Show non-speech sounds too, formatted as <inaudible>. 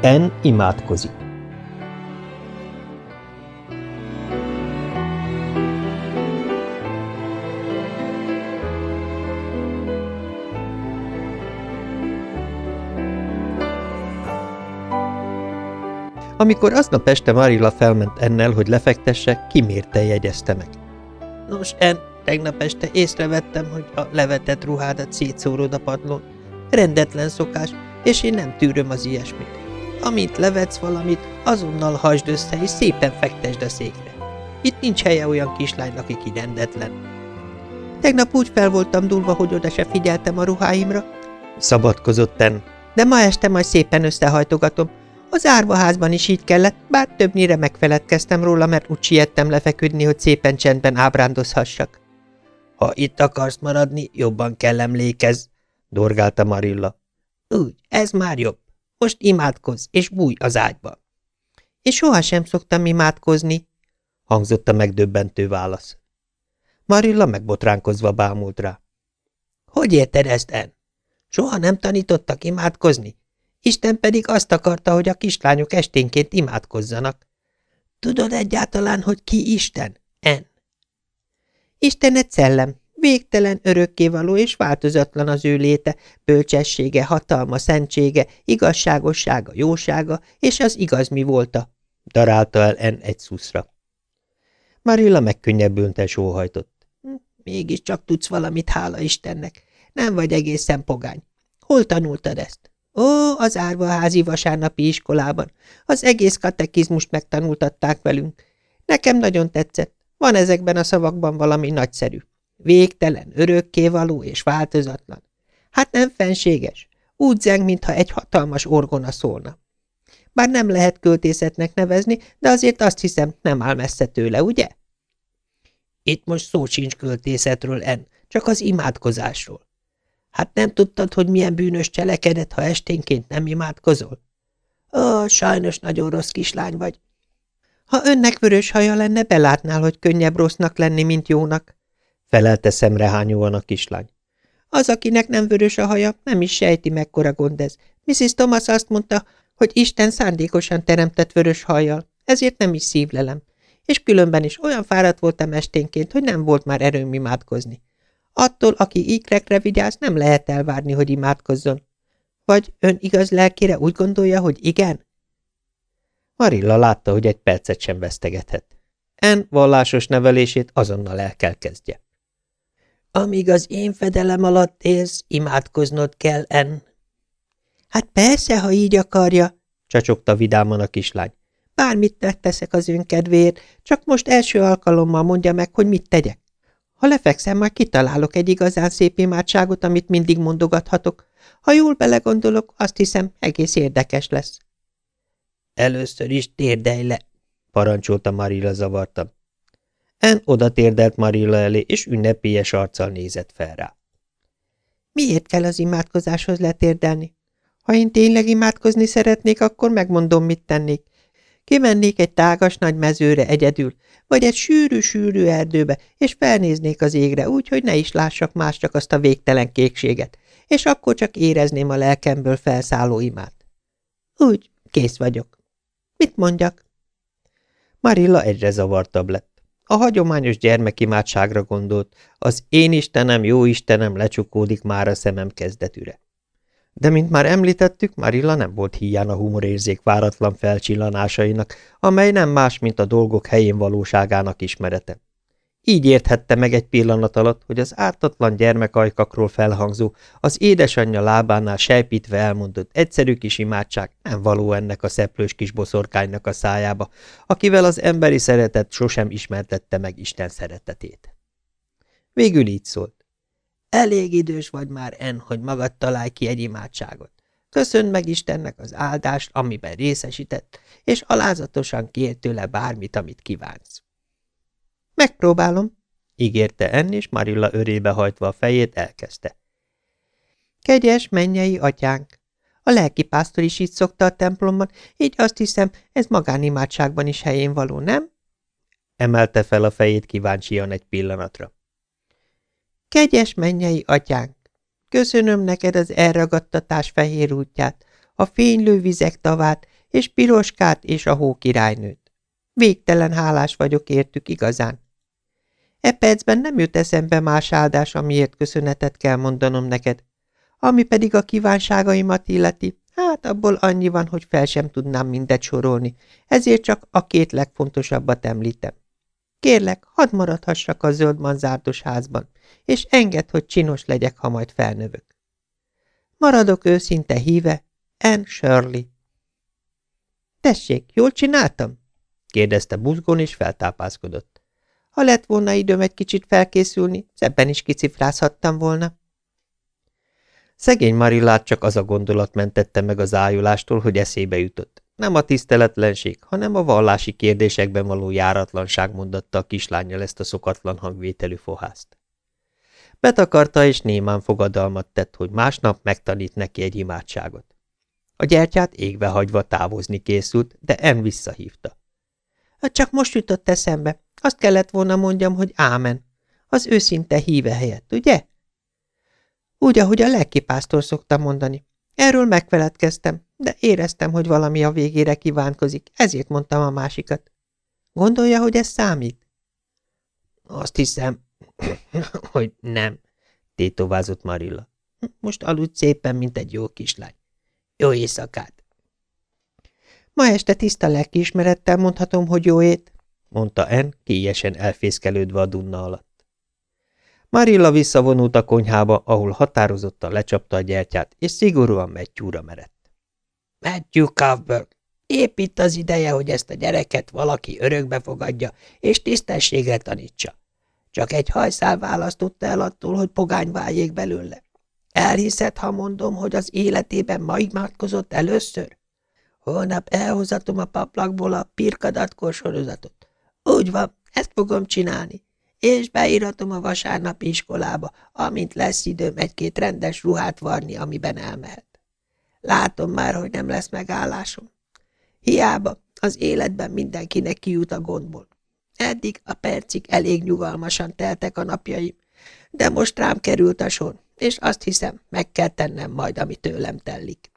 En imádkozik. Amikor aznap este Marilla felment ennel, hogy lefektesse, kimérte jegyezte meg. Nos, En, tegnap este észrevettem, hogy a levetett ruhádat szétszórod a padlón. Rendetlen szokás, és én nem tűröm az ilyesmit. Amint levetsz valamit, azonnal hasd össze, és szépen fektesd a székre. Itt nincs helye olyan kislánynak, aki rendetlen. Tegnap úgy fel voltam dúlva, hogy oda se figyeltem a ruháimra. Szabadkozott ten. De ma este majd szépen összehajtogatom. Az árvaházban is így kellett, bár többnyire megfeledkeztem róla, mert úgy siettem lefeküdni, hogy szépen csendben ábrándozhassak. Ha itt akarsz maradni, jobban kell emlékezz, dorgálta Marilla. Úgy, ez már jobb. Most imádkozz, és bújj az ágyba. És sohasem szoktam imádkozni, hangzott a megdöbbentő válasz. Marilla megbotránkozva bámult rá. Hogy érted ezt, En? Soha nem tanítottak imádkozni? Isten pedig azt akarta, hogy a kislányok esténként imádkozzanak. Tudod egyáltalán, hogy ki Isten, En? Isten egy szellem, Végtelen, örökkévaló és változatlan az ő léte, bölcsessége, hatalma, szentsége, igazságossága, jósága és az igaz mi volta, darálta el En egy szuszra. Marilla megkönnyebbülten sóhajtott. Hm, mégiscsak tudsz valamit, hála Istennek. Nem vagy egészen pogány. Hol tanultad ezt? Ó, az árvaházi vasárnapi iskolában. Az egész katekizmust megtanultatták velünk. Nekem nagyon tetszett. Van ezekben a szavakban valami nagyszerű. Végtelen, örökkévaló és változatlan. Hát nem fenséges. Úgy zeng, mintha egy hatalmas orgona szólna. Bár nem lehet költészetnek nevezni, de azért azt hiszem, nem áll messze tőle, ugye? Itt most szó sincs költészetről, En, csak az imádkozásról. Hát nem tudtad, hogy milyen bűnös cselekedet, ha esténként nem imádkozol? Ó, sajnos nagyon rossz kislány vagy. Ha önnek vörös haja lenne, belátnál, hogy könnyebb rossznak lenni, mint jónak felelte szemrehányóan a kislány. Az, akinek nem vörös a haja, nem is sejti, mekkora gond ez. Mrs. Thomas azt mondta, hogy Isten szándékosan teremtett vörös hajjal, ezért nem is szívlelem. És különben is olyan fáradt voltam esténként, hogy nem volt már erőm imádkozni. Attól, aki ikrekre vigyáz, nem lehet elvárni, hogy imádkozzon. Vagy ön igaz lelkére úgy gondolja, hogy igen? Marilla látta, hogy egy percet sem vesztegethet. En vallásos nevelését azonnal el kell kezdje. Amíg az én fedelem alatt élsz, imádkoznod kell, En. Hát persze, ha így akarja, csacsogta vidáman a kislány. Bármit megteszek az ön kedvéért, csak most első alkalommal mondja meg, hogy mit tegyek. Ha lefekszem, majd kitalálok egy igazán szép imádságot, amit mindig mondogathatok. Ha jól belegondolok, azt hiszem, egész érdekes lesz. Először is térdelj le, parancsolta Marilla zavartam. En oda térdelt Marilla elé, és ünnepélyes arccal nézett fel rá. Miért kell az imádkozáshoz letérdelni? Ha én tényleg imádkozni szeretnék, akkor megmondom, mit tennék. Kimennék egy tágas nagy mezőre egyedül, vagy egy sűrű-sűrű erdőbe, és felnéznék az égre úgy, hogy ne is lássak más csak azt a végtelen kékséget, és akkor csak érezném a lelkemből felszálló imát. Úgy, kész vagyok. Mit mondjak? Marilla egyre zavartabb lett. A hagyományos gyermekimádságra gondolt, az én Istenem, jó Istenem lecsukódik már a szemem kezdetűre. De mint már említettük, Marilla nem volt híján a humorérzék váratlan felcsillanásainak, amely nem más, mint a dolgok helyén valóságának ismerete. Így érthette meg egy pillanat alatt, hogy az ártatlan gyermekajkakról felhangzó, az édesanyja lábánál sejpítve elmondott egyszerű kis imádság nem való ennek a szeplős kis boszorkánynak a szájába, akivel az emberi szeretet sosem ismertette meg Isten szeretetét. Végül így szólt. Elég idős vagy már, En, hogy magad találj ki egy imádságot. Köszönd meg Istennek az áldást, amiben részesített, és alázatosan kér tőle bármit, amit kívánsz. Megpróbálom, ígérte enni, és Marilla örébe hajtva a fejét elkezdte. Kegyes mennyei atyánk! A lelkipásztor is így szokta a templomban, így azt hiszem, ez magánimádságban is helyén való, nem? Emelte fel a fejét kíváncsian egy pillanatra. Kegyes mennyei atyánk! Köszönöm neked az elragadtatás fehér útját, a fénylő vizek tavát, és Piroskát és a hókirálynőt. Végtelen hálás vagyok értük igazán. E percben nem jut eszembe más áldás, amiért köszönetet kell mondanom neked. Ami pedig a kívánságaimat illeti, hát abból annyi van, hogy fel sem tudnám mindet sorolni, ezért csak a két legfontosabbat említem. Kérlek, hadd maradhassak a zöld manzárdos házban, és engedd, hogy csinos legyek, ha majd felnövök. Maradok őszinte híve, Anne Shirley. Tessék, jól csináltam? kérdezte buzgón, és feltápászkodott. Ha lett volna időm egy kicsit felkészülni, szebben is kicifrázhattam volna. Szegény Marillát csak az a gondolat mentette meg az ájulástól, hogy eszébe jutott. Nem a tiszteletlenség, hanem a vallási kérdésekben való járatlanság mondatta a kislányjal ezt a szokatlan hangvételű fohászt. Betakarta és némán fogadalmat tett, hogy másnap megtanít neki egy imádságot. A gyertyát égve hagyva távozni készült, de En visszahívta. – Csak most jutott eszembe. Azt kellett volna mondjam, hogy ámen. Az őszinte híve helyett, ugye? Úgy, ahogy a lelkipásztor szokta mondani. Erről megfeledkeztem, de éreztem, hogy valami a végére kívánkozik, ezért mondtam a másikat. Gondolja, hogy ez számít? Azt hiszem, <coughs> hogy nem, tétovázott Marilla. Most aludj szépen, mint egy jó kislány. Jó éjszakát! Ma este tiszta lelkiismerettel mondhatom, hogy jó ét, mondta En, kélyesen elfészkelődve a dunna alatt. Marilla visszavonult a konyhába, ahol határozottan lecsapta a gyertyát, és szigorúan Matthew-ra merett. Matthew Cuthbert, épp itt az ideje, hogy ezt a gyereket valaki örökbe fogadja, és tisztességre tanítsa. Csak egy hajszál választotta el attól, hogy pogány váljék belőle. Elhiszed, ha mondom, hogy az életében ma imádkozott először? Holnap elhozatom a paplakból a pirkadatkor sorozatot. Úgy van, ezt fogom csinálni és beíratom a vasárnapi iskolába, amint lesz időm egy-két rendes ruhát varni, amiben elmehet. Látom már, hogy nem lesz megállásom. Hiába, az életben mindenkinek kijut a gondból. Eddig a percig elég nyugalmasan teltek a napjaim, de most rám került a sor, és azt hiszem, meg kell tennem majd, ami tőlem tellik.